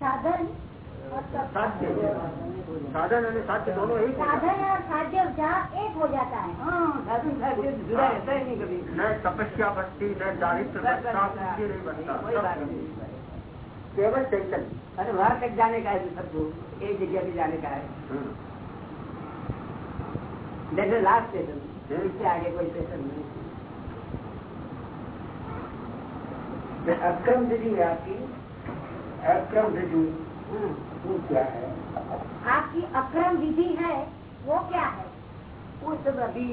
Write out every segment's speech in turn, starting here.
साधन साध्य साधन અને સાધ્ય दोनों एक साधन और साध्य जहाँ एक हो जाता है हाँ साधन साध्य जुदा रहता ही नहीं कभी न तपस्या बनती न चारित्र बस, बनता बस, कुछ भी नहीं बनता कोई बात सब नहीं केवल चैतन्य अरे वहाँ तक जाने का है सबको एक जगह भी जाने का है हम्म। जैसे लास्ट स्टेशन इससे आगे कोई स्टेशन नहीं अक्रम विधि है आपकी अक्रम विधि। हाँ। वो क्या है? आपकी अक्रम विधि है वो क्या है? वो सब अभी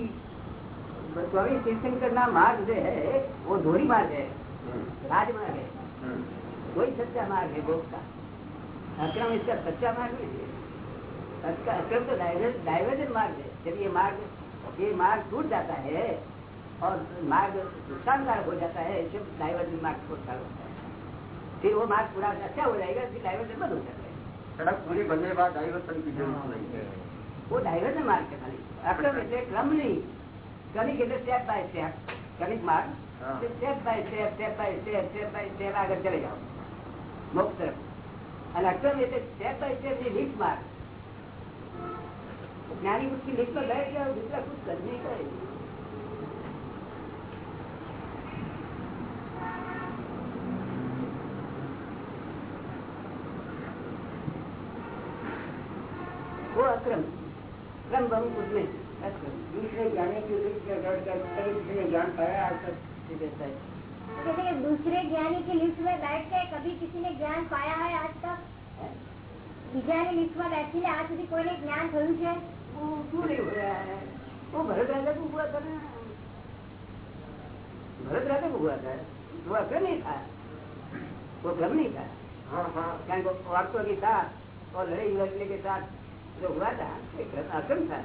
स्वामी तीर्थंकर का मार्ग जो है वो धोरी मार्ग है राजमार्ग है। हम्म। वही सच्चा मार्ग है भोग का। अक्रम इसका सच्चा मार्ग नहीं है। अक्रम तो डाइवर्जन मार्ग है। जब ये मार्ग ये मार्ग टूट जाता है और मार्ग नुकसानकारक हो जाता है जब डाइवर्जन मार्ग छोड़ता होता है। फिर वो मार्ग पूरा अच्छा हो जाएगा फिर डाइवर्जन बंद हो जाता है सड़क पूरी बनने के बाद डाइवर्सन की जरूरत नहीं है वो डाइवर्जन मार्ग है खाली अक्रम એટલે ક્રમ નહીં ક્રમિક એટલે સ્ટેપ બાય સ્ટેપ ક્રમિક માર્ગ हाँ। Step by step step by step step by step આગળ ચલે જાઓ મોક્ષ તરફ અને અક્રમ એટલે સ્ટેપ બાય સ્ટેપ ની लिफ्ट मार्ग ज्ञानी उसकी लिफ्ट में बैठ गया और दूसरा कुछ क्रम बहु उसमें अक्रम दूसरे ज्ञानी की लिस्ट में बैठ कर कहीं किसी ने ज्ञान पाया आज तक ये कहता है तो कहते हैं दूसरे ज्ञानी की लिफ्ट में बैठ के कभी किसी ने ज्ञान पाया है आज तक બીજાની લિસ્ટમાં બેસીને આજ સુધી કોઈને જ્ઞાન થયું છે वो क्यों नहीं हो रहा है वो भरत राजा को हुआ था ना भरत राजा को हुआ था वो अक्रम नहीं था वो क्रम नहीं था हाँ हाँ कारण को औरतों के साथ और लड़ाई लड़ने के साथ जो हुआ था अक्रम था।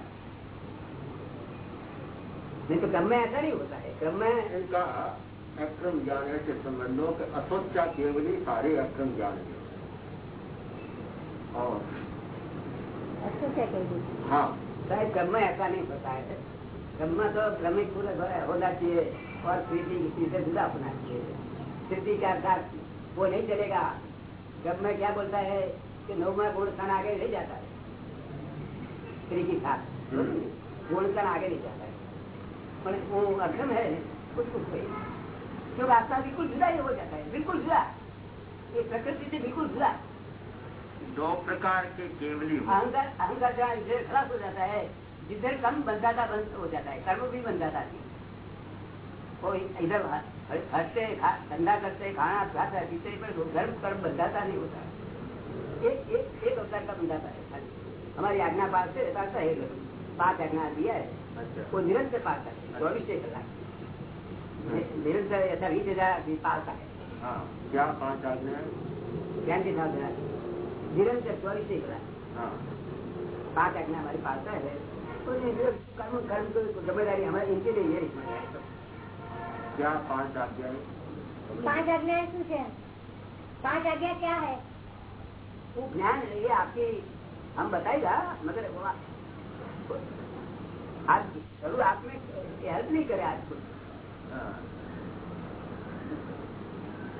नहीं तो क्रम में ऐसा नहीं होता है क्रम में इनका अक्रम ज्ञान ऐसे समझ लो कि असोचा केवली सारे अक्रम ज्ञान है। और अच्छे से कह दीजिए हाँ। शायद क्रम में ऐसा नहीं होता है। क्रम में तो क्रमिक पूरा हो- होना चाहिए और स्थिति किसी से जुदा होना चाहिए। स्थिति के अर्थात वो नहीं चलेगा। क्रम में क्या बोलता है कि नौवा गुण स्थान आगे नहीं जाता है। स्त्री के साथ। स्थान आगे नहीं जाता है। पर वो अक्रम है कुछ कुछ क्योंकि आत्मा बिल्कुल जुदा ही हो जाता है बिल्कुल जुदा। ये प्रकृति से बिल्कुल जुदा। दो प्रकार के केवली हो। अहंकार अहंकार जहाँ इधर खलास हो जाता है। जिधर कम बंधाता बंद हो जाता है। कर्म भी बंधाता नहीं। वो इधर हँसते खा- धंधा करते खाना खाता पीते पर धर्म कर्म बंधाता नहीं होता। एक एक एक अवतार का बंधाता है। खाली हमारी आज्ञा पास से रहता अच्छा है पाँच आज्ञा दिया है। अच्छा। वो निरंतर पास है अच्छा। चौबीस कलाक निरंतर ऐसा बीस हज़ार है। हाँ, क्या पाँच आज्ञा ज्ञान के निरंतर चौबीस कलाक हाँ। पाँच आज्ञा हमारी पास है। तो कर्म कर्म ज़िम्मेदारी हमारी इनके लिए क्या पाँच आज्ञा आज्ञा है पाँच आज्ञा क्या है? वो ज्ञान ये आपकी हम बताएगा मगर आज ज़रूर आप में हेल्प नहीं करे आज कुछ हाँ।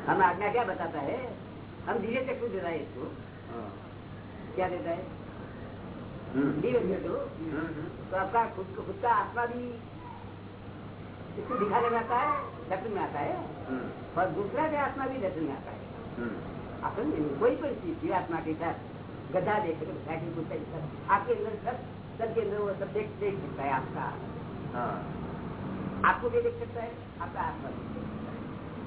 हम आज्ञा क्या बताता है? हम धीरे चक्षु देता है इसको? क्या देता है? हम्म, धीरे चक्षु हम्म, हम्म, तो आपका खुद खुद का आत्मा भी इसको दिखाने में आता है दर्शन में आता है। और दूसरा का आत्मा भी दर्शन में आता है। अपन कोई पण चीज़ जीवात्मा के साथ गधा देख रहे साइकिल कुत्ता आपके अंदर सब सबके अंदर वो सब देख देख सकता है आपका। हाँ। आपको भी देख सकता है? आपका आत्मा देख सकता है।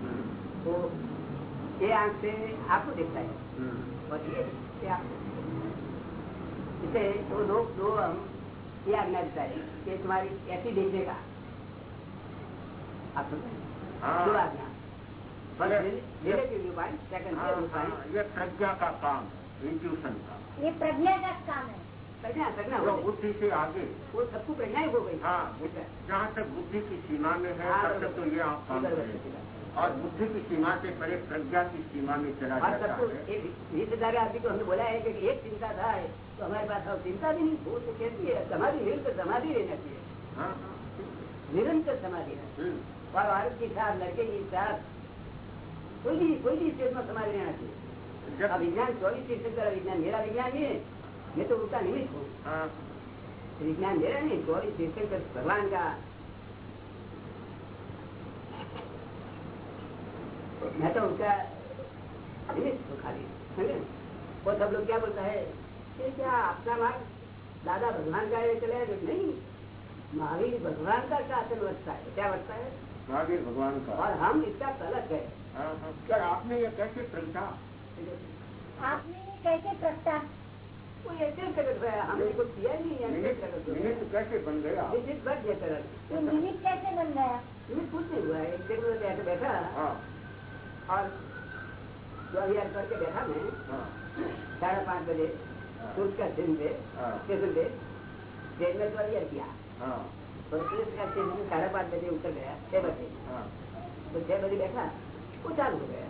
हम्म, तो ये आँख से आपको देखता है। हम्म, और ये आपको इसे तो दो दो हम ये आज्ञा देता है कि तुम्हारी ऐसी देखने का आप समझ हैं? हाँ। दो आज्ञा। पॉइंट सेकंड हाँ, हाँ, ये प्रज्ञा का काम। इंट्यूशन का। ये प्रज्ञा का काम है। प्रज्ञा प्रज्ञा हो। बुद्धि से आगे। वो सबको प्रज्ञा ही हो गई हाँ जहाँ तक बुद्धि की सीमा में है हाँ, तब तक तो ये आप काम बराबर, करें और बुद्धि की सीमा से परे प्रज्ञा की सीमा में चला और जाता है। एक हिस्सेदार आदमी को हमने बोला है कि एक चिंता था है तो हमारे पास अब चिंता भी नहीं वो तो कहती है? समाधि निरंतर समाधि रहना चाहिए। हाँ, हाँ, निरंतर समाधि है। हम्म, और औरत के साथ लड़के के साथ कोई भी कोई भी स्टेट में समाधि रहना चाहिए। विज्ञान चौबीस तीर्थंकर विज्ञान मेरा विज्ञान नहीं है। मैं तो उसका निमित्त हूँ। हाँ। विज्ञान मेरा नहीं चौबीस तीर्थंकर भगवान का। मैं तो उसका निमित्त हूँ खाली समझे? वो सब लोग क्या बोलता है? कि क्या अपना मार्ग? दादा भगवान का चले नहीं महावीर भगवान का शासन वर्षता है? क्या वर्षता है? महावीर भगवान का। और हम इसका तलक है। हाँ हाँ। सर आपने ये कैसे प्रगटा आपने कैसे प्रस्ताव वो ऐसे करत है हमने कुछ किया नहीं। निमित्त कैसे बन गया कैसे बन कुछ नहीं हुआ एक में बैठा बैठा। हाँ। और जो करके बैठा मैं हाँ। साढ़े पाँच बजे हाँ। सूरज का दिन पे हाँ। स्टेशन पे ट्रेन में तो किया। हाँ। और सूरज का स्टेशन साढ़े पाँच बजे उतर गया छह बजे। हाँ। तो छह बजे बैठा वो चालू हो गया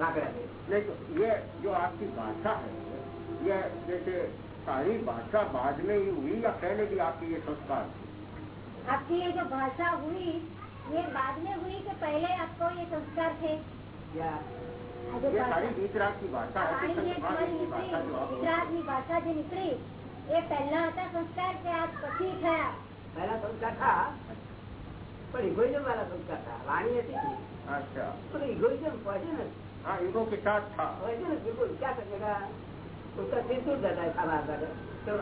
बाकड़ा पे लेकिन ये जो आपकी भाषा है ये जैसे सारी भाषा बाद में ही हुई या पहले भी आपकी ये संस्कार थी? आपकी ये जो भाषा हुई ये बाद में हुई कि पहले आपको ये संस्कार थे? या। ये सारी गुजरात की भाषा है गुजरात की भाषा जो निकली ये पहला था संस्कार से आज पची था पहला संस्कार था पर इगोइजम वाला संस्कार था। वाणी थी। अच्छा। तो इगोइजम पहले ना हाँ ईगो के साथ था। बिल्कुल क्या करेगा उसका सिर टूट जाता है खाना आता है तो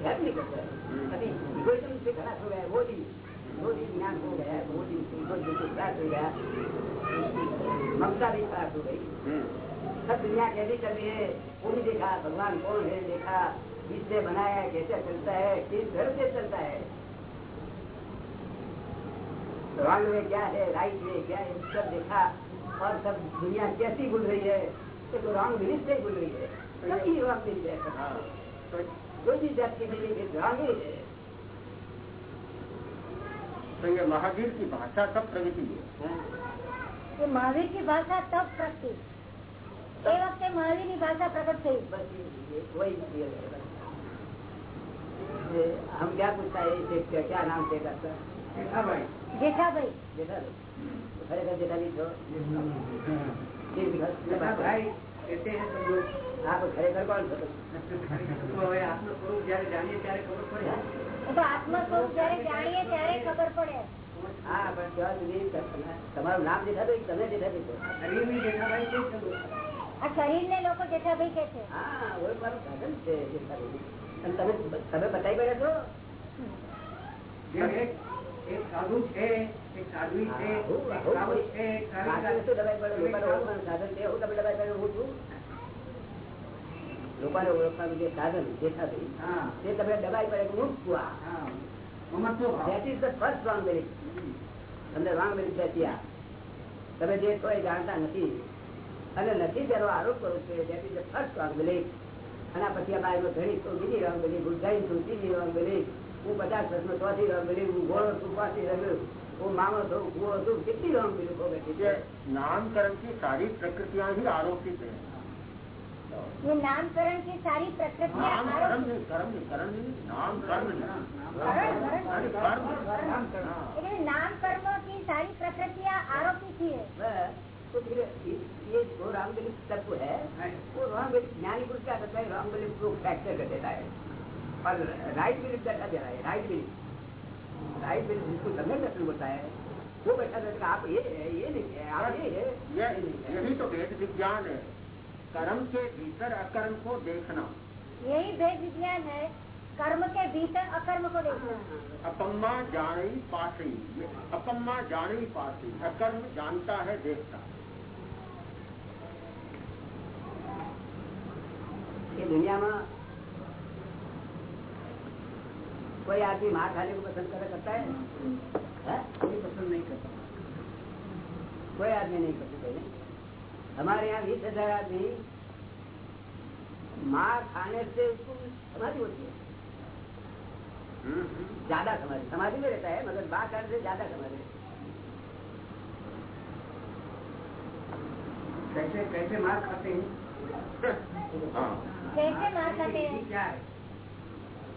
नहीं करता है। अभी इगोइजम से खराब हो गया है वो दिन वो दिन ज्ञान हो गया वो दिन इगोइजम से खराब हो गया। ममता भी खराब हो गई। हम्म, सब दुनिया कैसी चल रही है वो भी देखा भगवान कौन है देखा किसने बनाया कैसे चलता है किस घर से चलता है। रॉन्ग में क्या है राइट में क्या है सब देखा। और सब दुनिया कैसी भूल रही है तो रॉन्ग मिनिट से भूल रही है सभी रॉन्ग मिल जाए हाँ तो, कोई भी जात की मिली रॉन्ग ही है तो ये महावीर की भाषा सब प्रगति है એ મહાવીર की भाषा तब प्रगटी એ વખતે મહાવીર ની भाषा प्रकट થઈ बस ये- ये वही clear है बस। ये हम क्या पूछता है इसे क्या, क्या नाम थे डॉक्टर भाई જેઠાભાઈ देखा लो खरेखर ખરેખર જેઠાજી છો? તમારું નામ જેઠાભાઈ તમે જેઠાભાઈ છો શરીર આ શરીર ને લોકો જેઠાભાઈ કે છે. છે તમે તમે બતાવી પડ્યા છો? લોકોને ઓળખવાનું જે સાધન જે સાધુ તે તમે દબાઈ પડે ફર્સ્ટ રોંગ બિલીફ તમને રોંગ બિલીફ છે તમે જે કોઈ જાણતા નથી અને નથી તેનો આરોપ કરો છો that is the first wrong belief અને પછી આ બાજુ ઘણી તો બીજી રોંગ બિલીફ ભૂલ ગઈ ત્રીજી રોંગ બિલીફ હું પચાસ વર્ષનો ચોથી wrong belief, હું ઘોડો છું પાંચી wrong belief, હું મામો છું કુવો છું કેટલી wrong belief હો બેઠી છે. ये नामकरण की सारी प्रकृतियां ही आरोपित है ये नामकरण की सारी प्रकृतियां नाम कर्म आरोप नहीं कर्म नहीं कर्म नहीं नाम कर्म नहीं करण, करण. अरे कर्म हाँ। એટલે નામ કર્મ की सारी प्रकृतियां आरोपी थी है बस, तो फिर ये- ये जो wrong belief तत्व है वो wrong belief ज्ञानी पुरुष क्या करता है wrong belief को फ्रैक्चर कर देता है और राइट बिलीफ बैठा दे रहा है? राइट बिलीफ राइट बिलीफ जिसको सम्यक दर्शन होता है वो बैठा देता आप ये है ये नहीं है आप ये है ये यही तो वेद विज्ञान है। कर्म के भीतर अकर्म को देखना। यही भेद विज्ञान है कर्म के भीतर अकर्म को देखना। अपम्मा जानी पासी ये अपम्मा जानी पासी अकर्म जानता है देखता ये दुनिया में कोई आदमी मार खाने को पसंद कर करता है? हैं? कोई पसंद नहीं करता। कोई आदमी नहीं करता पहले हमारे यहाँ बीस हज़ार आदमी मार खाने से उसको समाधि होती है। ज़्यादा समाधि। समाधि में रहता है मगर बात करने से ज़्यादा समाधि कैसे कैसे मार खाते हैं? हाँ। कैसे मार खाते हैं? क्या है?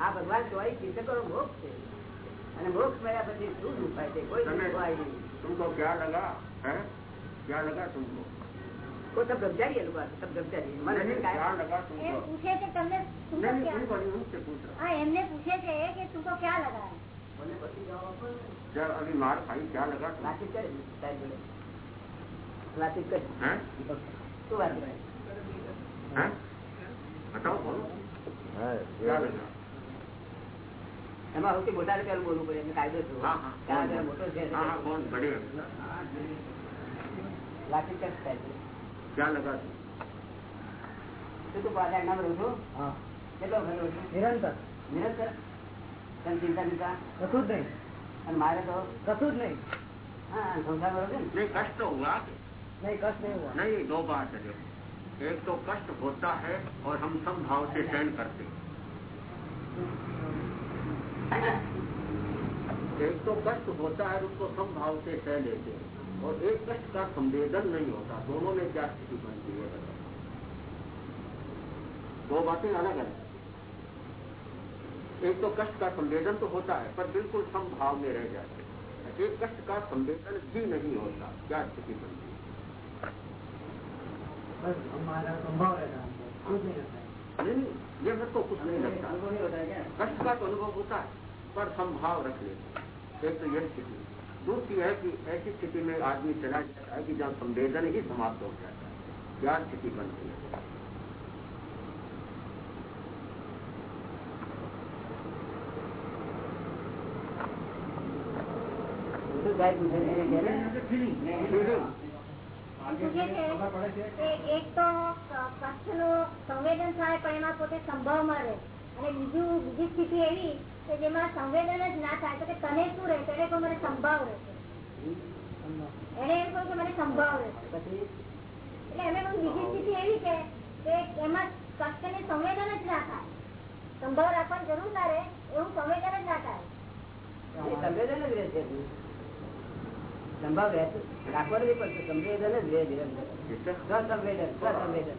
આ ભગવાન જોઈ શિક્ષકો મોક્ષ છે. અને મોક્ષ મળ્યા પછી શું દુખાય છે? કોઈ દુખાય નહીં. તું તો ક્યાં લગા? હે? ક્યાં લગા તું? सब ગમજારી એ લોકો सब ગમજારી મને नहीं, કાંઈ- क्या लगा એમ तुमको પૂછે છે તમને तुमको नहीं क्या तुमको नहीं उनसे पूछ रहा हाँ एमने पूछे थे कि तुमको क्या लगा है जब अभी मार खाई क्या लगा तुमको વાતચીત કરે ને સાહેબ જોડે. વાતચીત કરે हैं? શું વાત કરે हैं? बताओ बोलो क्या लगा એમાં સૌથી મોટા પેલું બોલવું પડે એમને કાયદો છે हाँ हाँ કારણ કે મોટો છે हाँ हाँ कौन बड़े વાતચીત કરે સાહેબ જોડે. क्या लगा શું તું પાછા નામ રહું છું કેટલો ઘર રહું છું નિરંતર નિરંતર તને ચિંતા ચિંતા કશું જ નહીં અને મારે તો કશું જ નહીં હા સંસારમાં રહું છું ને नहीं कष्ट हुआ નહીં કષ્ટ નહીં हुआ नहीं दो बात है देखो एक तो कष्ट होता है और हम सब भाव से सहन करते हैं एक तो कष्ट होता है उसको सब भाव से सह लेते हैं और एक कष्ट का संवेदन नहीं होता। दोनों में क्या स्थिति बनती है? दो बातें अलग अलग एक तो कष्ट का संवेदन तो होता है पर बिल्कुल समभाव में रह जाते हैं। एक कष्ट का संवेदन भी नहीं होता क्या स्थिति बनती है? बस हमारा संभव कुछ नहीं नहीं ये सब कुछ नहीं लगता। कष्ट का तो अनुभव होता है पर संभाव रख लेते एक तो यह स्थिति दूसरी है कि ऐसी स्थिति में आदमी चला जाता है कि जहाँ संवेदन ही समाप्त हो जाता है क्या स्थिति बनती है શું સાહેબ પૂછે છે? એને કહે ને? Feeling. પૂછે છે કે એક તો કચ્છનું સંવેદન થાય પણ એમાં પોતે સંભાવમાં રહે અને બીજું બીજી સ્થિતિ એવી કે જેમાં સંવેદન જ ના થાય તો કે તને શું રહેશે એને કોઈ મને સંભાવ રહેશે એને એમ કહ્યું કે મને સંભાવ રહેશે એટલે એમને કહ્યું બીજી સ્થિતિ એવી કે એમાં કષ્ટ ને સંવેદન જ ના થાય. સંભાવ રાખવાની જરૂર ના રહે એવું સંવેદન જ ના થાય. સંવેદન જ રહેશે સંભાવ રહેશે રાખવાનું પડશે સંવેદન જ રહે સંવેદન સંવેદન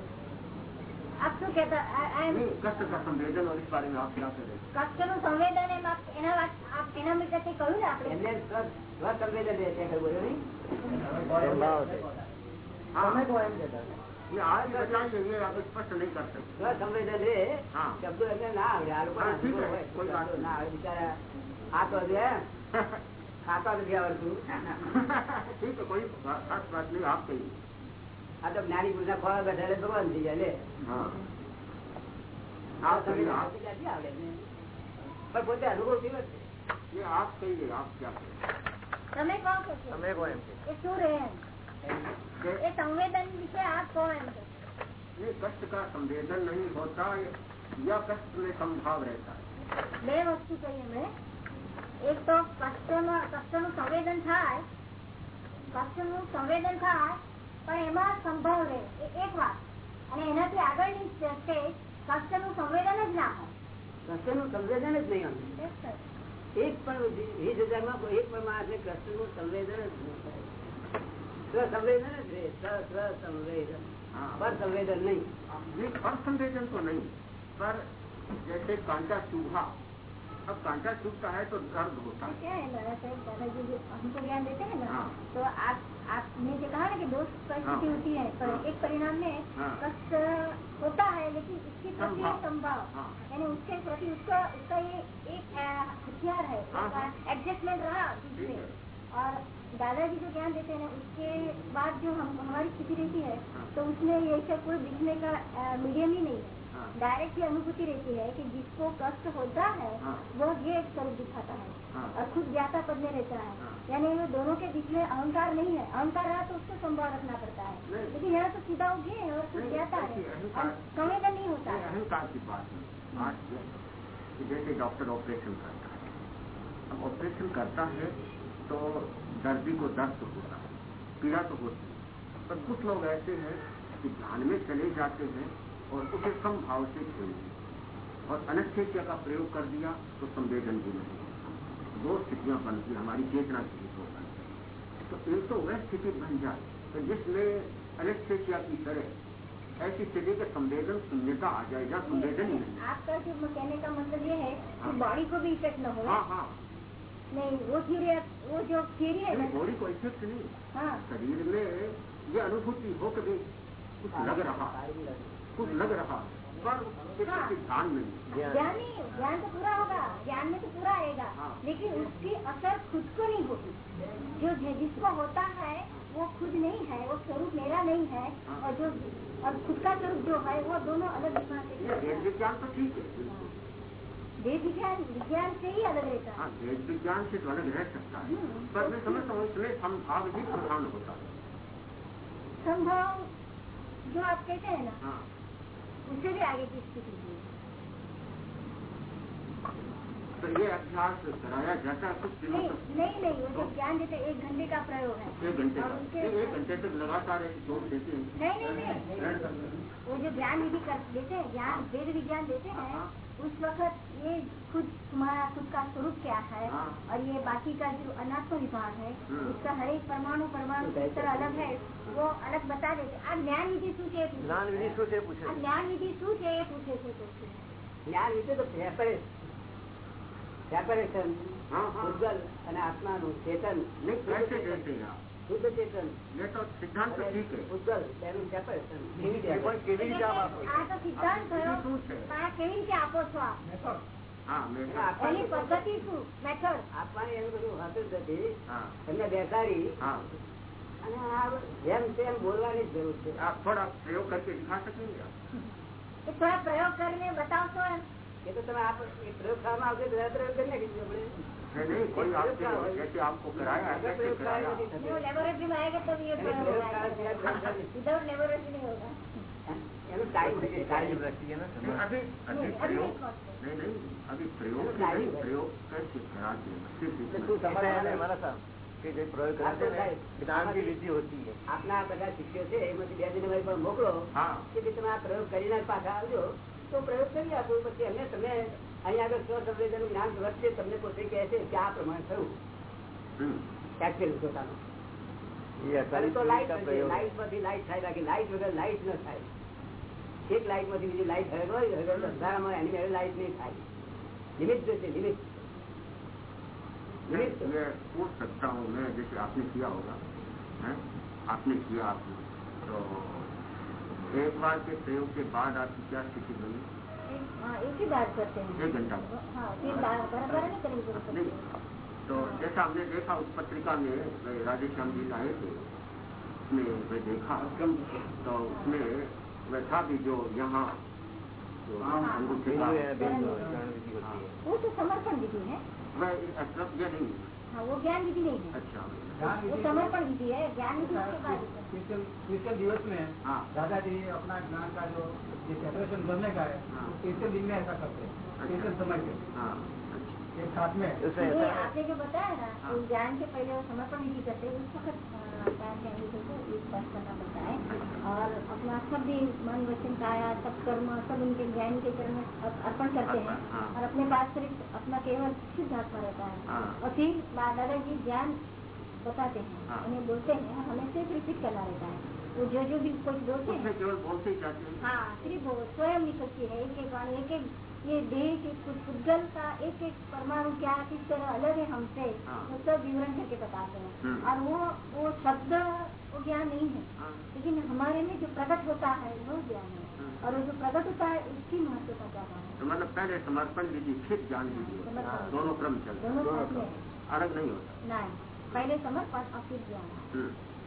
આપ શું કહેતા? કષ્ટનું સંવેદન એના વાત એના મીટરથી કહ્યું ને આપણે. એમને તો એમ ખાતા નથી આવડતું. કોઈ વાત નહીં કહ્યું આ તો જ્ઞાની પુરુષના ખોળા બેઠા એટલે ભગવાન થઈ જાય લે हाँ આ आप कहिए સંવેદન आप ક્યાંથી આવડે એમને? પણ પોતે અનુભવ જીવન છે ये आप कहिए आप क्या कहें તમે કહો કે છે. તમે કહો એમ કે એ શું રહે એમ कि એ સંવેદન વિશે આપ કહો એમ કે ये कष्ट का संवेदन नहीं होता या कष्ट में संभाव रहता है બે વસ્તુ કહી એમણે એક તો કષ્ટમાં કષ્ટનું સંવેદન થાય કષ્ટનું સંવેદન થાય પણ એમાં સંભાવ રહે એક વાત. અને એનાથી આગળની કષ્ટનું સંવેદન જ ના હોય. કષ્ટનું સંવેદન જ નહીં એક પણ વીસ હજારમાં એક પણ માણસ ને કષ્ટનું સંવેદન જ નહીં થાય. સંવેદન જ રહે સંવેદન. પર સંવેદન નહીં. સંવેદન તો નહીં. પર જૈસે કાંટા ચૂહા. अब कांटा चुभता है तो दर्द होता है क्या है दादा साहब दादाजी जो हमको ज्ञान देते हैं ना हाँ। तो आप आपने जो कहा ना कि दो परिस्थिति हाँ। होती है पर हाँ। एक परिणाम में। कष्ट होता है लेकिन इसकी प्रति संभाव। यानी उसके प्रति उसका उसका ये एक हथियार है। एडजस्टमेंट रहा बीच में और दादाजी जो ज्ञान देते हैं ना उसके बाद जो हम हमारी स्थिति रहती है। तो उसमें ये ऐसा कोई दिखने का मीडियम ही नहीं हाँ। डायरेक्ट ये अनुभूति रहती है कि जिसको कष्ट होता है हाँ। वो ये एक स्वरूप दिखाता है हाँ। और खुद ज्ञाता पद में रहता है। हाँ। यानी वो दोनों के बीच में अहंकार नहीं है। अहंकार रहा तो उसको संभाव रखना पड़ता है। लेकिन यहाँ तो सीधा उगे है और खुद ज्ञाता है। संवेदन नहीं होता। है अहंकार की बात है जैसे डॉक्टर ऑपरेशन करता है। अब ऑपरेशन करता है तो दर्दी को दर्द होता है पीड़ा तो होती है। पर कुछ लोग ऐसे हैं कि ध्यान में चले जाते हैं और उसे समभाव से खेलते हैं और अनस्थेसिया का प्रयोग कर दिया तो संवेदन भी नहीं दो स्थितियाँ बनती हमारी चेतना की भी दो बनती हैं। तो एक तो वह स्थिति बन जाए तो जिसमें अनस्थेसिया की तरह ऐसी स्थिति के संवेदन शून्यता आ जाए जहाँ संवेदन ही नहीं। आपका जो कहने का मतलब ये है कि हाँ। बॉडी को भी इफ़ेक्ट न हो। हाँ हाँ। नहीं वो थ्योरी वो जो थ्योरी है नहीं, बॉडी को इफ़ेक्ट नहीं। हाँ। शरीर में ये अनुभूति हो कभी कुछ लग रहा। कुछ लग रहा पर उसके हाँ। ध्यान नहीं। ज्ञान। नहीं ज्ञान तो पूरा होगा ज्ञान में तो पूरा आएगा। हाँ। लेकिन उसकी असर खुद को नहीं होती। जो जिसको होता है वो खुद नहीं है वो स्वरूप मेरा नहीं है। हाँ। और जो और खुद का स्वरूप जो है वो दोनों अलग विज्ञान तो ठीक है वेद विज्ञान विज्ञान से ही अलग रहता है। हाँ वेद विज्ञान से तो अलग रह सकता है। हम्म। पर मैं समझता हूँ इसमें संभाव ही प्रधान होता है। संभव जो आप कहते हैं ना हाँ उससे भी आगे की स्थिति है तो ये अभ्यास कराया जाता है कुछ दिनों तक। नहीं नहीं वो जो ज्ञान देते एक घंटे का प्रयोग है। एक घंटे एक घंटे तक लगातार एक देते हैं। नहीं नहीं नहीं। वो जो ज्ञान विधि देते हैं ज्ञान वेद विज्ञान देते हैं हाँ, हाँ। उस वक्त ये खुद तुम्हारा खुद का स्वरूप क्या है? हाँ। और ये बाकी का जो अनात्म विभाग है उसका हर एक परमाणु परमाणु बेहतर अलग है वो अलग बता देते आप ज्ञान विधि सूचे ज्ञान विधि सूचे पूछे ज्ञान विधि सूचे ये पूछे थे ज्ञान विधि तो સેપરેશન ભૂગલ અને આત્માનું ચેતન. શુદ્ધ ચેતન. સિદ્ધાંત ભૂગલ સેપરેશન બોલવાની જરૂર છે. થોડા પ્રયોગ કરીને બતાવશો એ તો તમે આપ એ પ્રયોગશાળામાં આવશે બધા પ્રયોગ કરી નાખીશું આપણે नहीं नहीं कोई आपसे जैसे आपको कराया है कैसे कराया वो लेबोरेटरी में आएगा तब ये એની प्रयोग પ્રયોગશાળા સિવાય પ્રયોગ होगा નથી. विदाउट लेबोरेटरी नहीं होगा એનું ટાઈમ છે टाइम ટાઈમ लगती है ना नहीं, समय। अभी अभी नहीं, अभी प्रयोग नहीं करते। नहीं नहीं अभी प्रयोग से नहीं प्रयोग कैसे करा देना सिर्फ એટલે इतना। શું समय है તમારે हमारा साहब कि जो प्रयोग करते हैं ज्ञान की विधि होती है આપના બધા શિષ્યો છે એમાંથી બે જણ મારી પર મોકલો हाँ કે ભાઈ તમે આ પ્રયોગ કરીને પાછા આવજો તો પ્રયોગ કરી આપો પછી અમે તમે અહીંયા આગળ સ્વ સંવેદન જ્ઞાન વધશે તમને પોતે કહે છે કે આ પ્રમાણે થયું हम्म, એક્ચ્યુઅલ પોતાનું ये અને अकालिक તો विधि લાઈટ का બનશે प्रयोग લાઈટ માંથી લાઈટ થાય બાકી લાઈટ વગર લાઈટ ન થાય એક લાઈટ માંથી બીજી લાઈટ હોય હોય વગર અંધારામાં એની મેળે લાઈટ નહીં થાય લિમિટ જોશે લિમિટ नहीं, मैं पूछ सकता हूँ मैं जैसे आपने किया होगा हैं? आपने किया आपने तो एक बार के प्रयोग के बाद आपकी क्या स्थिति बनी? एक- हाँ एक ही बार करते हैं। एक घंटा। हाँ बार नहीं तो जैसा हमने देखा उस पत्रिका में वे राधेश्याम जी लाए थे। उसमें वे देखा तो उसमें वह था भी जो यहाँ है वो तो समर्पण विधि है। वह या नहीं। हाँ वो ज्ञान विधि नहीं है। अच्छा। वो समर्पण विधि है ज्ञान विधि स्पेशल दिवस में दादा दादाजी अपना ज्ञान का जो सेपरेशन बनने का है हाँ। दिन में ऐसा करते हैं स्पेशल समय पे। हाँ अच्छा। एक साथ में। है। आपने जो बताया ना हाँ। ज्ञान के पहले वो समर्पण विधि करते हैं उस वक्त अ, ज्ञान के को करना पड़ता है और अपना सब भी मन वचन काया सब कर्म सब उनके ज्ञान के चरण में अर्पण करते हैं। और अपने पास सिर्फ़ अपना केवल शुद्ध आत्मा रहता है। और फिर दादाजी ज्ञान बताते हैं। उन्हें बोलते हैं हमें सिर्फ़ रिपीट करना रहता है वो जो जो भी कुछ बोलते हैं ही सिर्फ़ वो स्वयं निकलती है एक एक एक ये देह के कुछ पुद्गल का एक एक परमाणु क्या किस तरह अलग है हमसे हाँ। वो सब विवरण करके बताते हैं हम्म। और वो वो शब्द वो ज्ञान नहीं है हाँ। लेकिन हमारे में जो प्रकट होता है वो ज्ञान है। और वो जो प्रकट होता है उसकी महत्वता ज़्यादा है तो मतलब पहले समर्पण विधि फिर ज्ञान विधि है। समर्पण। दोनों क्रम चलते दोनों हैं अलग नहीं होता नहीं पहले समर्पण और फिर ज्ञान।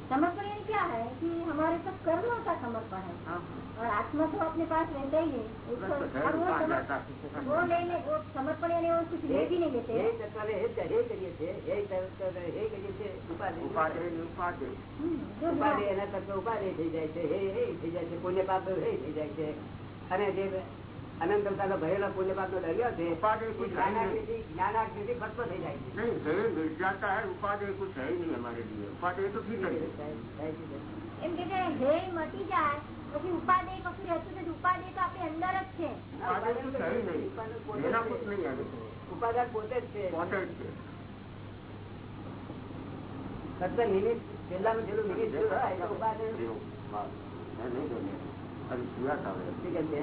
समर्पण यानी क्या है कि हमारे सब कर्मों का समर्पण है हाँ। और आत्मा तो अपने पास रहता ही है उसको बस तो है, और वो कहाँ समर्पण जाता है? वो नहीं ले वो समर्पण यानी वो कुछ ले भी नहीं लेते हे तत्वाले हे हे કરીએ છે હે તત્વાલે હે કરીએ છે ઉપાધિ उपाधि उपाधि हम्म, जो ઉપાધિ ज्ञान- એના તત્વ ઉપાધિ થઈ જાય છે હે હે થઈ જાય છે પુણ્ય પાપ હે થઈ જાય છે અને જે અનંત અવતાર ભરેલો પુણ્ય પાપ નો દરિયો છે જ્ઞાનાગ્નિથી ભસ્મ થઈ જાય છે નહીં મિલ જાતા હૈ ઉપાદેય કુછ હૈ નહીં હમારે લીએ ઉપાદેય તો ફીટ હૈ એમ કે ધ્યેય મટી જાય પછી ઉપાદેય કશું રહેતું નથી ઉપાદેય તો આપણી અંદર જ છે ઉપાદેય તો સહી નહીં એના કુછ નહીં આવે ઉપાદાન પોતે જ છે પોતે જ છે ફક્ત નિમિત્ત છેલ્લામાં છેલ્લું નિમિત્ત ઉપાદાન નહીં જોયું અરે સુરત આવે ઠીક છે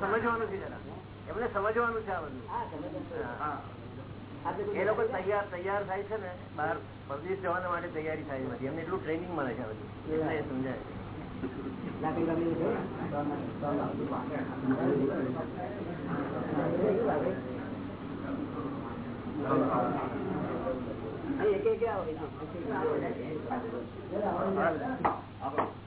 સમજવાનું છે એમને સમજવાનું છે આ બધું. એ લોકો તૈયાર તૈયાર થાય છે ને બહાર પરદેશ જવાના માટે તૈયારી થાય નથી એમને એટલું ટ્રેનિંગ મળે છે બધું. એ સમજાય એક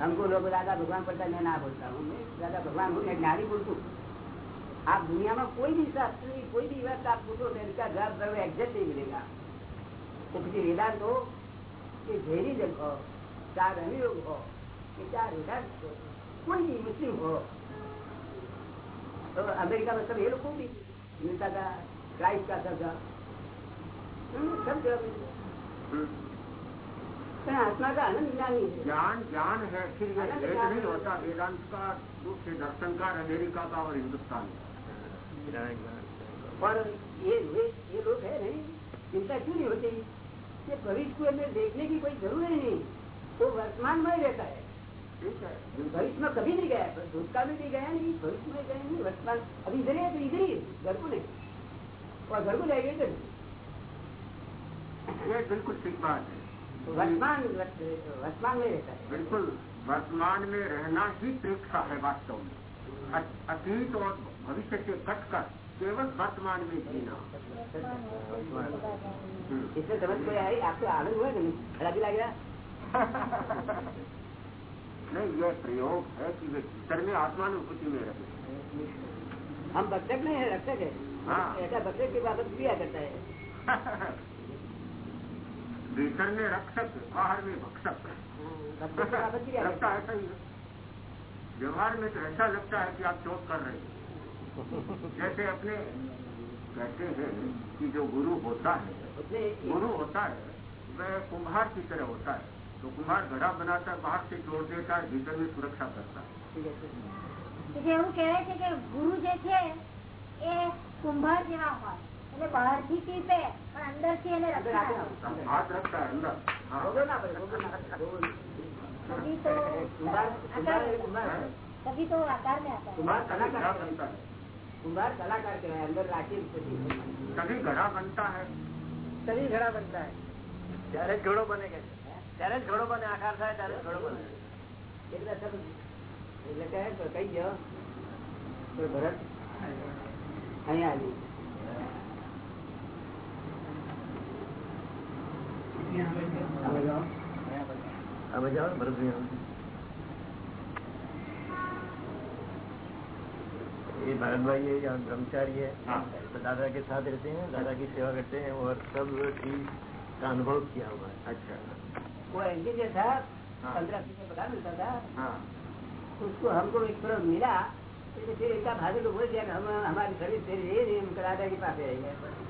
हमको लोग राधा भगवान है मैं ना बोलता। हूँ मैं राधा भगवान हूँ मैं ज्ञानी बोलता आप दुनिया में कोई भी शास्त्र कोई भी वर्ष आप पूछो तो इसका जवाब ज़रूर एग्जैक्ट नहीं मिलेगा। तो किसी वेदांत हो कि झेरी जग हो चार अनियोग हो कि चार वेदांत हो कोई भी मुस्लिम हो। तो अमेरिका में सब ये लोग भी मिलता था क्राइस्ट का था हम्म, सब जगह मिलता है। हम्म। पर आत्मा का आनंद ज्ञानी है ज्ञान ज्ञान है फिर ये भेद नहीं होता वेदांत का दूसरे दर्शन का अमेरिका का और हिंदुस्तान का। और ये ये ये लोग है नहीं चिंता क्यों नहीं होती? ये भविष्य को हमें देखने की कोई ज़रूरत ही नहीं वो वर्तमान में ही रहता है। ठीक है भविष्य में कभी नहीं गया भूतकाल में भी गया नहीं भविष्य में गया नहीं वर्तमान अभी इधर है तो इधर ही घर को नहीं। और घर को जाएगा इधर ये बिल्कुल ठीक बात है। वर्तमान वर्तमान में रहता है। बिल्कुल वर्तमान में रहना ही प्रेक्षा है वास्तव में। अतीत और भविष्य से कटकर केवल वर्तमान में जीना। हम्म। इसमें समझ कोई आई? आपको आनंद हुआ कि नहीं? खड़ा भी लग गया नहीं ये प्रयोग है कि वे भीतर में आत्मानुभूति में रहे। हम भक्षक नहीं है रक्षक है। हाँ। ऐसा भक्षक की बाबत क्रिया करता है। भीतर में रक्षक बाहर में भक्षक भक्षक की बाबत क्रिया लगता करता है सही है व्यवहार में तो ऐसा लगता है कि आप चोट कर रहे हैं जैसे अपने कहते हैं कि जो गुरु होता है है उसने गुरु होता है वह कुम्हार की तरह होता है तो कुम्हार घड़ा बनाता है बाहर से जोड़ देता है भीतर में सुरक्षा करता है ठीक है એટલે એવું કહેવાય છે કે ગુરુ જે છે એ કુંભાર જેવા હોય એટલે બહાર બનતા હૈ? કભી ઘડા બને કે ત્યારે બને આકાર થાય ત્યારે જ બને. એટલે એટલે કહે કઈ ગયો ભરત અહીંયા હવે જાઓ. અમે જાઓ ને ભરતભાઈ અમે. ये भारत भाई है यहाँ ब्रह्मचारी है हाँ। तो दादा के साथ रहते हैं दादा की सेवा करते हैं और सब चीज का अनुभव किया हुआ है अच्छा वो इंजीनियर था हाँ। पंद्रह फीस में पगार मिलता था हाँ तो उसको हमको एक थोड़ा मिला तो फिर इनका भाभी को बोल दिया कि हम हमारी सर्विस दे रही है हम दादा के पास आएंगे हम्म,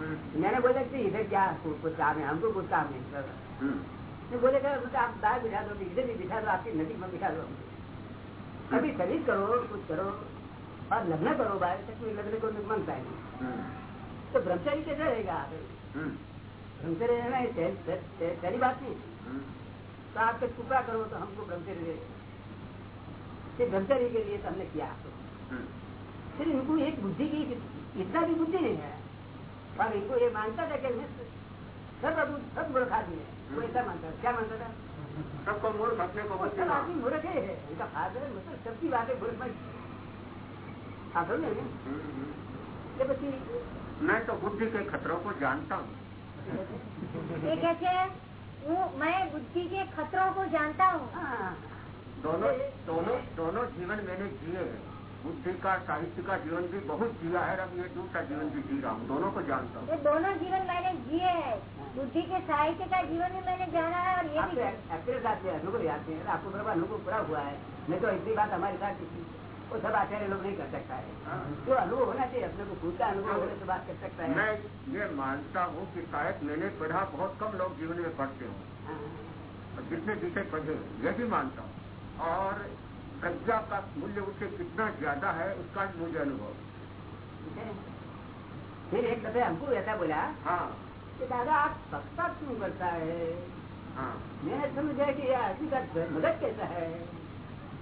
मैंने बोला कि इधर क्या काम है हमको कुछ काम नहीं सर हम्म, तो बोले कि कुछ आप बाहर बिठा दो इधर भी बिठा दो आपकी नदी में बिठा दो अभी सर्विस करो कुछ करो और लग्न करो बाहर तक लग्न को मन है नहीं। हम्म, तो ब्रह्मचारी कैसे रहेगा? आप ब्रह्मचर्य रहना ये सह- बात नहीं। हम्म, तो आप कुछ कृपा करो तो हमको ब्रह्मचर्य ब्रह्मचर्य के लिए हमने किया। हम्म, फिर इनको एक बुद्धि की इतना भी बुद्धि नहीं है। और इनको ये मानता था कि मैं सब मूर्ख आदमी है वो ऐसा मानता था क्या मानता था सबको मूर्ख अपने को सब आदमी मूर्ख ही है इनका फादर मतलब सबकी बातें मूर्ख में आप समझे ना? ये बच्ची मैं तो बुद्धि के खतरों को जानता हूँ ये कैसे मैं बुद्धि के खतरों को जानता हूँ हाँ दोनों दोनों दोनों जीवन मैंने जिए हैं बुद्धि का साहित्य का जीवन भी बहुत जिया है। और अब ये दूसरा जीवन भी जी रहा हूँ दोनों को जानता हूँ। ये दोनों जीवन मैंने जिए हैं। बुद्धि के साहित्य का जीवन भी मैंने जाना है और ये आपको भी हैं। अनुभव आते हैं। आपको बराबर अनुभव पूरा हुआ है। नहीं तो इतनी बात हमारे साथ किसी वो सब आचार्य लोग नहीं कर सकता है। हाँ। जो अनुभव होना चाहिए अपने को खुद का अनुभव होने से बात कर सकता है। मैं ये मानता हूँ कि शायद मैंने पढ़ा बहुत कम लोग जीवन में पढ़ते हूँ। हाँ। जितने विषय पढ़े ये भी मानता हूँ। और प्रज्ञा का मूल्य उससे कितना ज़्यादा है उसका मुझे अनुभव। फिर एक दफे हमको ऐसा बोला हाँ। कि दादा आप पक्षपात क्यों करता है? हाँ। मैंने समझा कि यह आदमी का मदद कैसा है।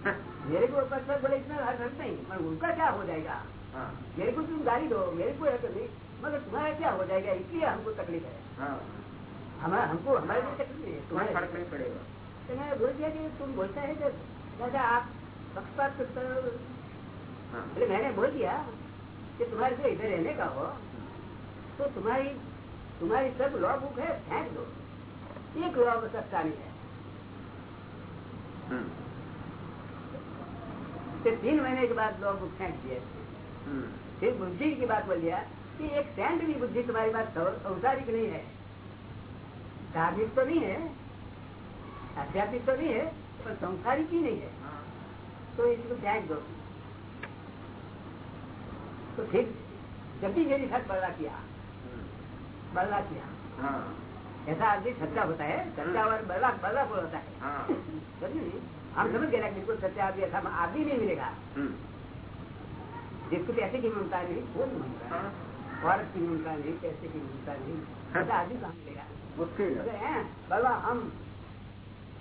मेरे को पक्षपात बोले इतना हर्ष नहीं पर उनका क्या हो जाएगा? हाँ। मेरे को तुम गाली दो मेरे को नहीं मगर तुम्हारा क्या हो जाएगा? इसलिए हमको तकलीफ़ है। हाँ। हमारा हमको हमारे लिए तकलीफ़ नहीं है तुम्हारे फ़र्क नहीं पड़ेगा। तो मैंने बोल दिया कि तुम बोलता है कि दादा आप पक्षपात करते हो। मैंने बोल दिया कि तुम्हारे से इधर रहने का हो। तो तुम्हारी तुम्हारी सब लॉ बुक है फेंक दो। एक लॉ में सस्ता नहीं है। हम्म, फिर तीन महीने के बाद लॉ बुक फेंक दिए हम्म, फिर बुद्धि की बात बोल दिया कि एक सेंट भी बुद्धि तुम्हारी बात औसारिक नहीं है। धार्मिक तो नहीं है आध्यात्मिक तो नहीं है पर संसारिक ही नहीं हाँ, तो इसको फेंक दो। तो फिर जब भी मेरी साथ बदला किया बदला किया। हाँ। ऐसा आदमी सच्चा होता है सच्चा और बदला बदला बोल होता है। हाँ? हम समझ गए कि बिल्कुल सच्चा आदमी ऐसा आदमी नहीं मिलेगा। जिसको पैसे की ममता नहीं? वो नहीं मिलता हाँ, औरत की ममता नहीं? पैसे की ममता नहीं? ऐसा आदमी कहाँ मिलेगा? है। हैं, बाबा हम।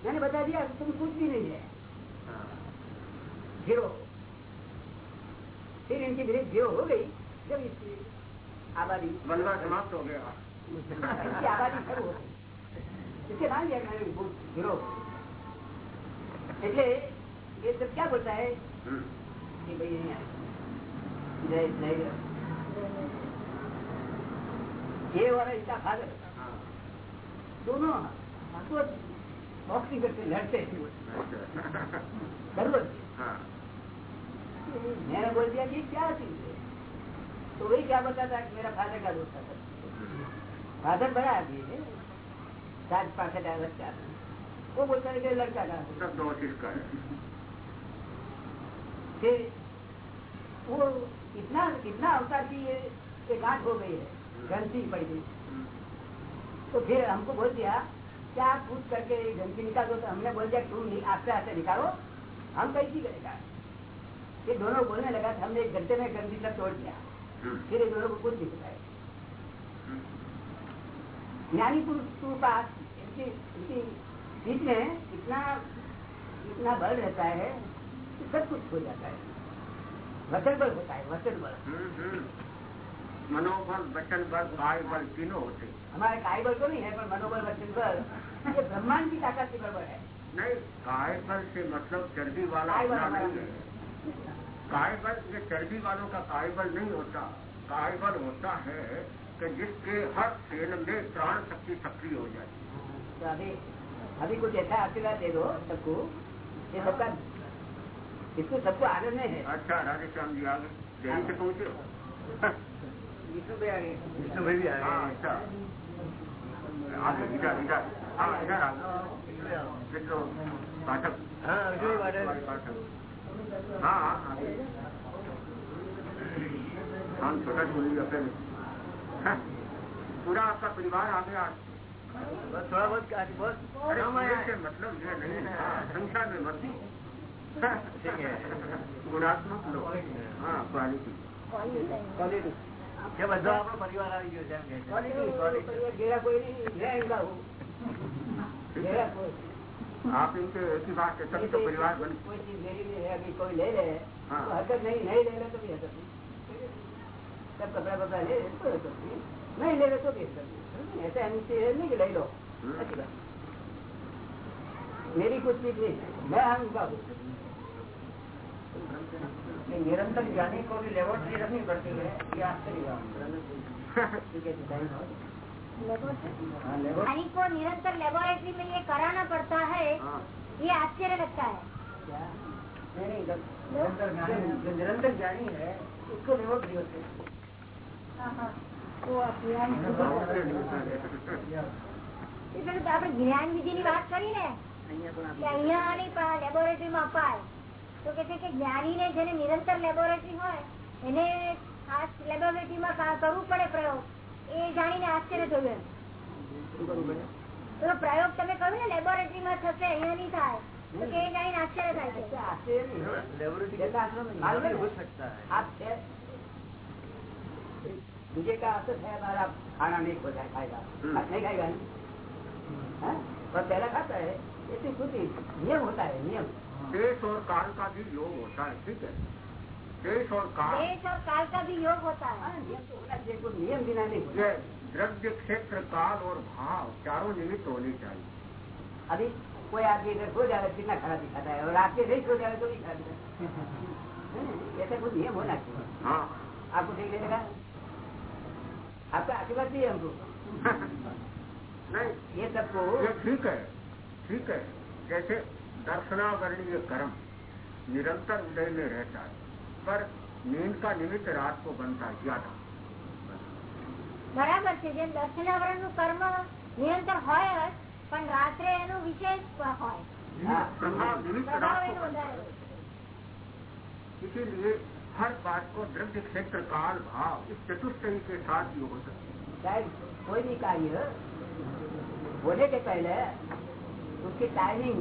मैंने बता दिया तुम कुछ भी नहीं है हाँ, जीरो फिर इनकी मेरी जीरो हो गई जब इसकी आबादी बल्ला समाप्त हो गया इसकी आबादी शुरू हो गई इसके नाम लिया मैंने वो जीरो એટલે ये सब क्या बोलता है हम्म, कि भाई नहीं आए जय जय ये और इसका फादर हाँ, दोनों हमको बॉक्सिंग करते लड़ते अच्छा, जरूरत हाँ, मैंने बोल दिया कि क्या चीज़ है? तो वही क्या बताता कि मेरा फादर का दोस्त था। फादर बड़ा आदमी है। साठ पासठ वर्ष का वो बोलता है कि लड़का का। फिर वो इतना इतना अवतार की ये ये गांठ हो गई है। ग्रंथि पड़ गई तो फिर हमको बोल दिया क्या आप पूछ करके घंटी निकाल दो? तो हमने बोल दिया तुम नहीं आस्ते आस्ते निकालो। हम कैसी करेगा? ये दोनों बोलने लगा था हमने एक घंटे में ग्रंथि सब तोड़ दिया। हम्म, फिर ये दोनों को कुछ नहीं बताया हम्म, ज्ञानी तू पास बीच में इतना इतना बल रहता है कि सब कुछ हो जाता है। वचन बल होता है वचन बल। हम्म। मनोबल वचन बल काय बल तीनों होते हैं। हमारे काय बल तो नहीं है पर मनोबल वचन बल ये ब्रह्मांड की ताकत की बल है। नहीं काय बल से मतलब चर्बी वाला नहीं है। काय बल ये चर्बी वालों का काय बल नहीं होता। काय बल होता है कि जिसके हर सेल में प्राण शक्ति सक्रिय हो जाए तो अभी अभी कुछ ऐसा आशीर्वाद दे दो सबको। ये सबका इसको सबको आनंद में है। अच्छा राधेश्याम जी आगे। देरी से पहुँचे हो? विष्णु भाई आगे। विष्णु भाई भी आ हाँ अच्छा। आगे इधर इधर हाँ इधर आगे पाठक हाँ विष्णु पाठक। हाँ हाँ आगे हम छोटा बोली अपने हाँ, पूरा आपका परिवार आ गया बस थोड़ा बहुत आज बहुत अरे कम आया पूरे से है मतलब ये नहीं है हाँ, संख्या में मत ठीक है। गुणात्मक लोग हाँ क्वालिटी क्वालिटी કે બધો આપણો પરિવાર આવી ગયો છે એમ કે आप इनके ही बात है तभी तो परिवार बन कोई चीज़ मेरी भी है अभी कोई ले ले। हाँ। तो हरकत नहीं नहीं ले ले तो भी हरकत नहीं। सब कपड़ा कपड़ा ले तो हरकत नहीं। नहीं ले ले तो भी हरकत नहीं। ऐसा है नहीं कि ले लो। हम्म। अच्छी बात। मेरी कुछ चीज़ नहीं मैं हम उनका हूँ निरंतर जाने को भी लेबोरेटरी रखनी पड़ती है। ये आश्चर्य ठीक है जी, thank you. हाँ, लेबोरेटरी ज्ञानी को निरंतर लेबोरेटरी में ये कराना पड़ता है हाँ ये आश्चर्य लगता है क्या? नहीं नहीं जब निरंतर ज्ञानी जो निरंतर ज्ञानी है उसको लेबोरेटरी होते हैं એટલે તો આપણે જ્ઞાન વિધિ ની વાત કરી ને અહીંયા પણ કે અહીંયા આની લેબોરેટરી માં અપાય તો કે છે કે જ્ઞાની ને જેને નિરંતર લેબોરેટરી હોય એને આ લેબોરેટરી માં કા- કરવું પડે પ્રયોગ એ જાણીને આશ્ચર્ય થયું એમ. શું કરવું પડે પેલો પ્રયોગ તમે કહ્યું ને લેબોરેટરી માં થશે અહીંયા નહીં થાય તો કે એ જાણીને આશ્ચર્ય થાય છે ऐसे आश्चर्य नहीं है। लेबोरेटरी जैसा आश्रम में मालूम मालूम हो है सकता है आप है मुझे का असर है हमारा खाना नहीं खो जाए खाएगा हम्म। आप नहीं खाएगा नहीं? हाँ? और पहला खाता है ऐसे खुद ही नियम होता है नियम देश और काल का भी योग होता है ठीक है देश और काल। देश और काल का भी योग होता है। हाँ, नियम तो कोई नियम बिना नहीं होता। द्रव्य क्षेत्र काल और भाव चारों निमित्त होने चाहिए। अभी कोई आदमी इधर सो जाए कितना खराब दिखाता है और रात के नहीं सो जाए तो भी खराब दिखाता ऐसा कुछ नियम होना चाहिए। हाँ। आपको ठीक लगेगा? आपका आशीर्वाद भी है हमको? नहीं। ये सबको ये ठीक है ठीक है। जैसे दर्शनावरणीय कर्म निरंतर उदय में रहता है। पर नींद का निमित्त रात को बनता है ज्यादा બરાબર છે જેમ દર્શનાવરણ નું કર્મ નિરંતર હોય જ પણ રાત્રે એનું વિશેષ હોય हाँ, प्रभाव निमित्त પ્રભાવ रात એનો को बनता વધારે है હોય इसीलिए हर बात को द्रव्य क्षेत्र काल भाव इस चतुष्टयी के साथ ही हो सकती है शायद कोई भी कार्य होने के पहले उसकी टाइमिंग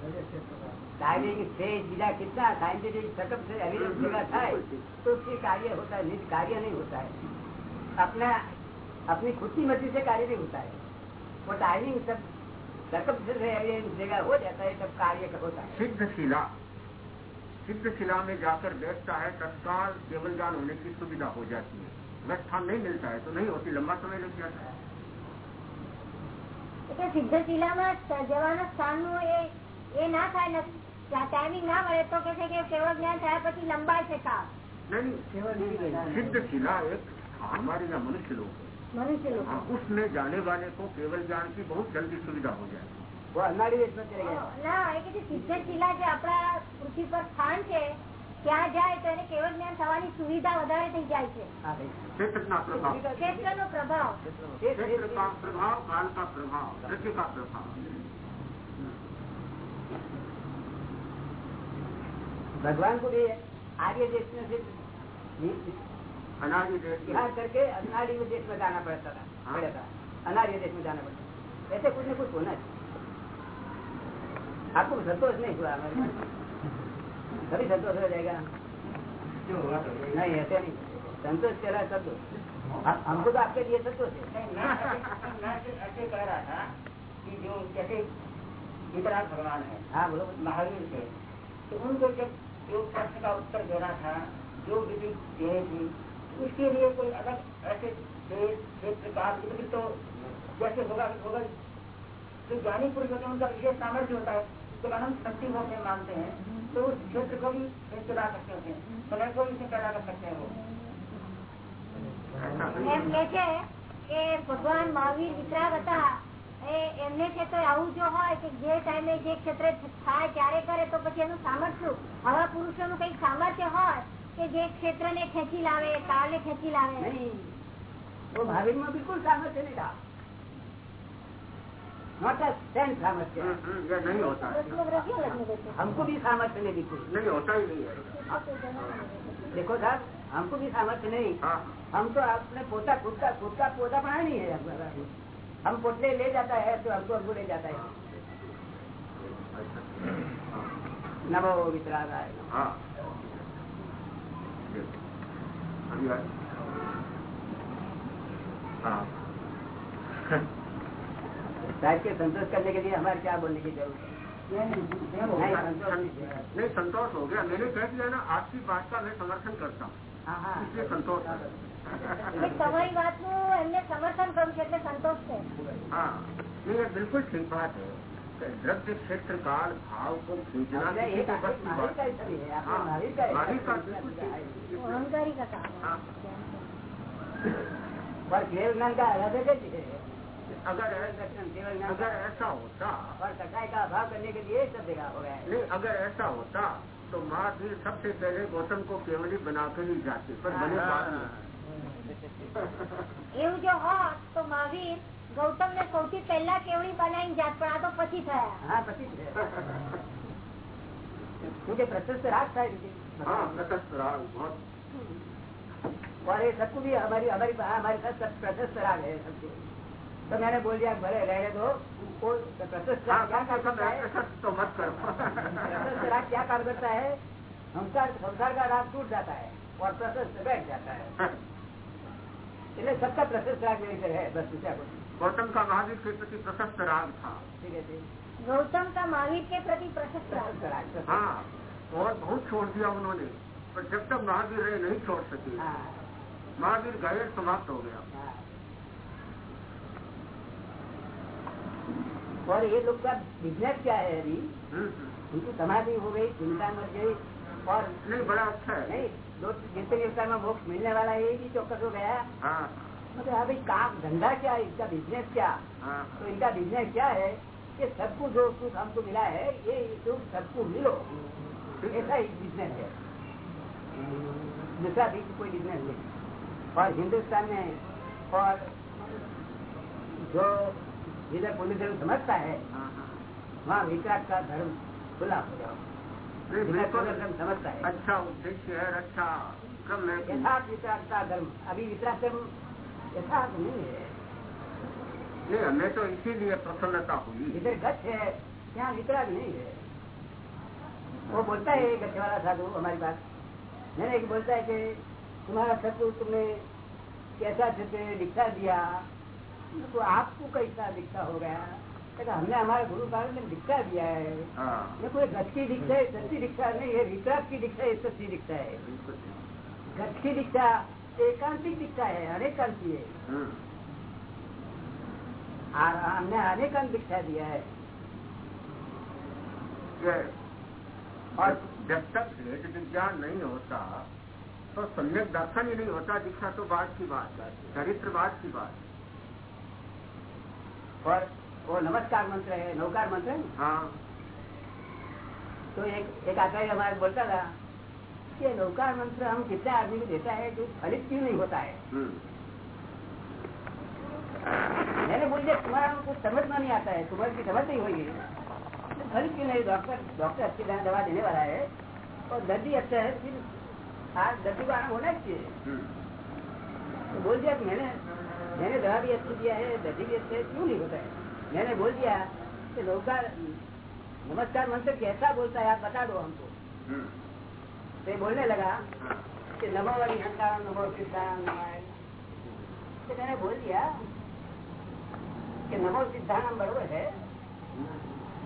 क्षेत्र काल टाइमिंग स्पेस बीजा कितना साइंटिफिक सेटअप से एविडेंस जगह થાય तो उससे कार्य होता है नहीं कार्य नहीं होता है अपना अपनी खुद की मर्जी से कार्य नहीं होता है वो टाइमिंग सब सेटअप से एविडेंस जगह हो जाता है तब कार्य का होता है सिद्ध शिला सिद्ध शिला में जाकर बैठता है तत्काल केवल ज्ञान होने की सुविधा हो जाती है अगर स्थान नहीं मिलता है तो नहीं होती लंबा समय लग जाता है એટલે સિદ્ધ શિલામાં જવાના સ્થાનનું એ એ ના થાય ને ટાઈમિંગ ના મળે તો કે છે કે કેવળ જ્ઞાન થયા પછી લંબાય છે કામ नहीं सिद्ध शिला एक हमारे यहाँ मनुष्य लोग हैं। મનુષ્ય લોકો हाँ, उसमें जाने वाले को केवल ज्ञान की बहुत जल्दी सुविधा हो जाए वो अनाड़ी देश में चले गए ના એ કે જે સિદ્ધ શિલા જે આપણા પૃથ્વી પર સ્થાન છે ત્યાં જાય તો એને કેવળ જ્ઞાન થવાની સુવિધા વધારે થઈ જાય છે हाँ भाई क्षेत्र का प्रभाव ક્ષેત્રનો પ્રભાવ क्षेत्र का प्रभाव काल का प्रभाव दृश्य का प्रभाव भगवान को भी आर्य देश में फिर अनादि देश में। करके अनार्य देश में जाना पड़ता था हाँ। पड़ा था। अनार्य देश में जाना पड़ता था। ऐसे कुछ न कुछ होना चाहिए। आपको संतोष नहीं हुआ हमारे। कभी संतोष हो जाएगा? तो। नहीं ऐसे नहीं। संतोष कह रहा है संतोष हमको तो आपके लिए संतोष है। ऐसे- कह रहा था कि जो जैसे वितराग भगवान है हाँ बोलो बोलो। महावीर थे तो उनको जब जो प्रश्न का उत्तर देना था, जो विधि ध्येय थी, उसके लिए कोई अलग ऐसे क्षेत्र का तो जैसे होगा होगा जो तो ज्ञानी पुरुष होते हैं, उनका विशेष सामर्थ्य होता है। जब हम शक्ति को अपने मानते हैं तो उस क्षेत्र को भी चला सकते होते हैं। समय को भी पैदा कर सकते हैं वो। कहते हैं भगवान महावीर वितरा बता મહાવીર વિતરાગ હતા એ એમને છે તો આવું જો હોય કે જે ટાઈમે જે ક્ષેત્રે થાય ત્યારે કરે તો પછી એનું સામર્થ્ય આવા પુરુષોનું કઈક સામર્થ્ય હોય કે જે ક્ષેત્રને ખેંચી લાવે કાળને ખેંચી લાવે नहीं वो महावीर में बिल्कुल सामर्थ्य नहीं था नॉट अ सेंट सामर्थ्य हम्म, हम्म, ये नहीं होता है દસ લોગ રખ્યો લગ્ન દેશે. हमको भी सामर्थ्य नहीं बिल्कुल नहीं होता ही नहीं है देखो साहब हमको भी सामर्थ्य नहीं हाँ हम तो अपने पोता खुद का खुद का पोता बना नहीं है हमारा हम पोटले ले जाता है तो हमको अलगू ले जाता है। नवो वितराग साहब के संतोष करने के लिए हमारे क्या बोलने की ज़रूरत है? नहीं संतोष हो गया। मैंने कह दिया ना आपकी बात का मैं समर्थन करता हूँ। हाँ, हाँ। इसलिए संतोष તમારી વાતનું એમને સમર્થન કરું છે એટલે સંતોષ છે हाँ नहीं ये बिल्कुल ठीक बात है कि द्रव्य क्षेत्र काल भाव को खींचना अपने किसी एक के बस की महावीर बात का ही छवि है अपने हाँ, महावीर का ही महावीर का छवि बिल्कुल है। ठीक। અહંકારી का काम हाँ, पर केवल ज्ञान का आराधक है अगर दर्शन केवल ज्ञान अगर का ऐसा होता और सच्चाई का अभाव करने के लिए सब जगह हो गया है नहीं अगर ऐसा होता तो महावीर सबसे पहले गौतम को केवली बना के ही जाते पर बने बाद में એવું જો હોત તો મહાવીર ગૌતમ ને સૌથી પહેલા કેવડી બનાવીને જાત પણ આ તો પછી થયા हाँ पतित है क्योंकि प्रशस्त राग था इनकी। हाँ प्रशस्त राग बहुत और ये सबको भी हमारी हमारी हाँ, हमारे साथ सब प्रशस्त राग है सबको तो मैंने बोल दिया भले रहने दो वो प्रशस्त हाँ, राग क्या काम कम से करता कम है प्रशस्त तो मत प्रशस्त करो राग क्या काम करता है संसार संसार का राग टूट जाता है और प्रशस्त बैठ जाता है इसलिए सबका प्रशस्त राग मेरे से है बस दूसरा कुछ नहीं। गौतम का महावीर के प्रति प्रशस्त राग था ठीक है ठीक ગૌતમ का महावीर के प्रति प्रशस्त राग प्रशस्त राग प्रशस्त। हाँ और बहुत छोड़ दिया उन्होंने पर जब तक महावीर रहे नहीं छोड़ सके हाँ महावीर गए समाप्त हो गया हाँ। और ये लोग का बिजनेस क्या है अभी हम्म, हम्म। उनकी समाधि हो गई चिंता मर गई और नहीं बड़ा अच्छा है नहीं दो व्यवसाय में मोक्ष मिलने वाला ये भी चौकस हो गया। हाँ। मतलब हाँ काम धंधा क्या है इसका बिज़नेस क्या? हाँ। तो इनका बिज़नेस क्या है कि सबको जो सुख हमको मिला है ये सुख सबको मिलो। ऐसा ही बिज़नेस है। दूसरा भी कोई बिज़नेस नहीं। और हिंदुस्तान में और जो जिधर पुलिस समझता है हाँ। वहाँ वितराग का धर्म खुला हो जाओ। समझता है। अच्छा उद्देश्य है अच्छा क्रम है। यथार्थ धर्म अभी वितराग धर्म यथार्थ नहीं है। नहीं हमें तो इसीलिए प्रसन्नता हुई। इधर गच्छ है यहाँ वितराग नहीं है। वो बोलता है गच्छ वाला साधु हमारी बात। मैंने एक बोलता है कि तुम्हारा शत्रु तुमने कैसा छत्र दीक्षा दिया तो आपको कैसा दीक्षा हो गया हमने हमारे गुरु काल में दीक्षा दिया है। हाँ। ये कोई गच्छ की दीक्षा है सच्ची दीक्षा नहीं है वितराग की दीक्षा है सच्ची दीक्षा है। बिल्कुल की दीक्षा एकांतिक दीक्षा है अनेकांती है। हम्म, हमने अनेकांत दीक्षा दिया है। और जब तक भेद विज्ञान नहीं होता तो सम्यक दर्शन ही नहीं होता दीक्षा तो बात की बात है चरित्र बात की बात और वो नमस्कार मंत्र है नौकार मंत्र है हाँ तो एक एक आचार्य हमारे बोलता था कि नौकार मंत्र हम कितने आदमी को देता है जो फलित क्यों नहीं होता है मैंने बोल दिया तुम्हारा कुछ समझ में नहीं आता है तुम्हारी समझ नहीं होगी तो फलित क्यों नहीं डॉक्टर डॉक्टर अच्छी तरह दवा देने वाला है और दर्दी अच्छा है फिर आज दर्दी को आराम होना चाहिए तो बोल दिया मैंने मैंने दवा भी अच्छी दिया है दर्दी भी अच्छे है क्यों नहीं होता है मैंने बोल दिया कि नौका नमस्कार मंत्र कैसा बोलता है आप बता दो हमको। हम्म, तो बोलने लगा कि नमो वाली हंकार नमो सिद्धांत तो मैंने बोल दिया कि नमो सिद्धांत बरोबर है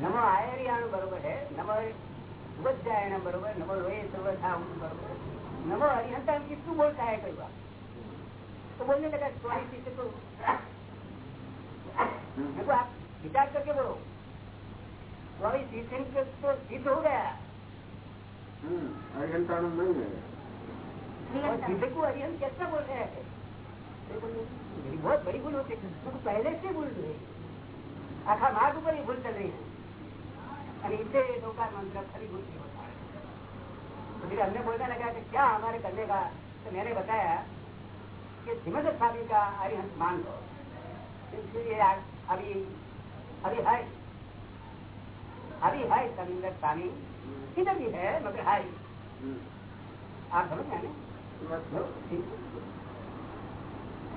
नमो आयरियाण बरोबर है नमो उपध्यायन बरोबर नमो लोहे सर्वधाम बरोबर नमो हरिहंता किसको बोलता है कई बार तो बोलने लगा तुम्हारी चीज़ तो देखो आप विचार करके बोलो तुम्हारी चीज़ तो सिद्ध हो गया हम्म, नहीं है और को अरिहंत कैसा बोल रहे हैं तो बहुत बड़ी भूल होती है तो पहले से भूल रहे आखा मार्ग ऊपर ही भूल चल रही है और इसे लोका मंत्र भूल नहीं होता है। तो फिर हमने बोलने लगा कि क्या हमारे करने का तो मैंने बताया कि श्रीमद स्वामी का अरिहंत मान लो आज अभी अभी है अभी है समिंदर स्वामी इधर भी है मगर है आप समझ गए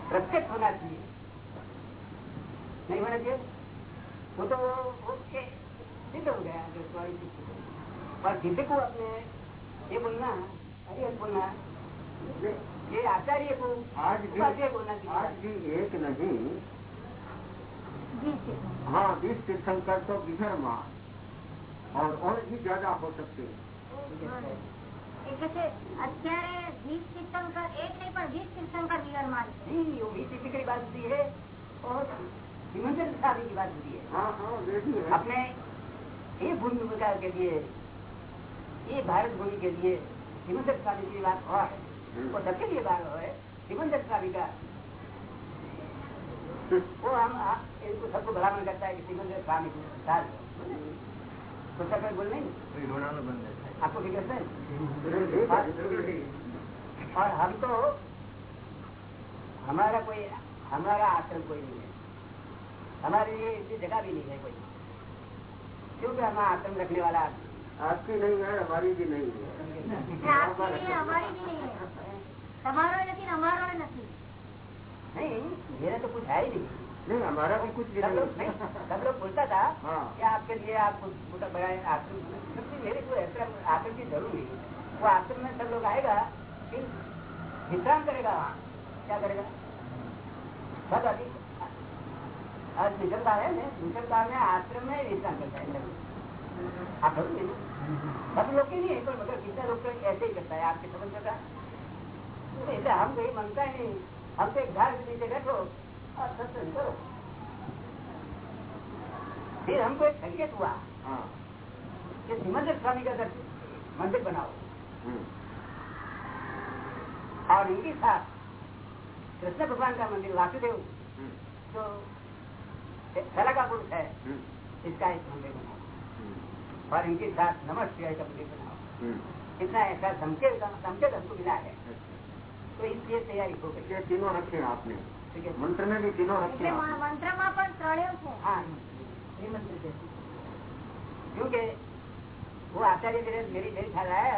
प्रत्यक्ष होना चाहिए। नहीं होना चाहिए? वो तो वो के सिद्ध हो गया जो सिद्ध और जिसे को अपने ये बोलना अरे बोलना। ये- ये आचार्य को आज भी बोलना चाहिए आज भी एक नहीं। हाँ बीस तीर्थंकर तो विधर्मा और और भी ज्यादा हो सकते हैं એ કે છે અત્યારે વીસ તીર્થંકર એક નહીં પણ વીસ તીર્થંકર વિહારમાં છે नहीं वो भी सिद्ध की बात होती है और हिमंजन स्वामी की बात होती है हाँ हाँ वे भी है अपने ये भूमि विकास के लिए ये भारत भूमि के लिए हिमंत स्वामी की बात और है वो सबके लिए बात है हिमंत स्वामी का वो हम इनको सबको भलामण करता है किसी को स्वामी साल बोल नहीं आपको बन जाता है और हम तो हमारा कोई हमारा आश्रम कोई नहीं है, हमारे लिए इतनी जगह भी नहीं है। कोई क्योंकि हमारा आश्रम रखने वाला आदमी आपकी नहीं है, हमारी भी नहीं है। हमारी भी नहीं है हमारा लेकिन हमारा नहीं नहीं मेरा तो कुछ है ही नहीं नहीं हमारा भी कुछ भी सब लोग नहीं नहीं सब लोग बोलता था हाँ। कि आपके लिए आप कुछ मोटा बनाए आश्रम क्योंकि मेरे को आश्रम आश्रम की जरूर नहीं वो आश्रम में सब लोग आएगा फिर विश्राम करेगा वहाँ क्या करेगा सब अभी आज निकलता है ना निकलता में आश्रम में विश्राम करता है सब। आप समझ गए ना? सब लोग के नहीं है पर मगर कितना लोग तो ऐसे ही करता है आपके समझ में का એટલે हम कहीं मांगता ही नहीं हम तो एक झाड़ के नीचे बैठो और सत्संग करो फिर हमको एक संकेत हुआ हाँ कि सिमंदर स्वामी का दर्शन मंदिर बनाओ हम्म, और इनके साथ कृष्ण भगवान का मंदिर वासुदेव हम्म, जो कला का पुरुष है हम्म, इसका एक मंदिर बनाओ हम्म, और इनके साथ नमः शिवाय का मंदिर बनाओ हम्म। इतना ऐसा संकेत संकेत हमको मिला है अच्छा। तो इसलिए तैयारी हो गई ये तीनों रखे हैं आपने ठीक है मंत्र में भी तीनों रखे એટલે हैं મ- મંત્રમાં પણ ત્રણેય છે हाँ ये मंदिर है क्योंकि वो आचार्य मेरे मेरी मेरी ख्याल आया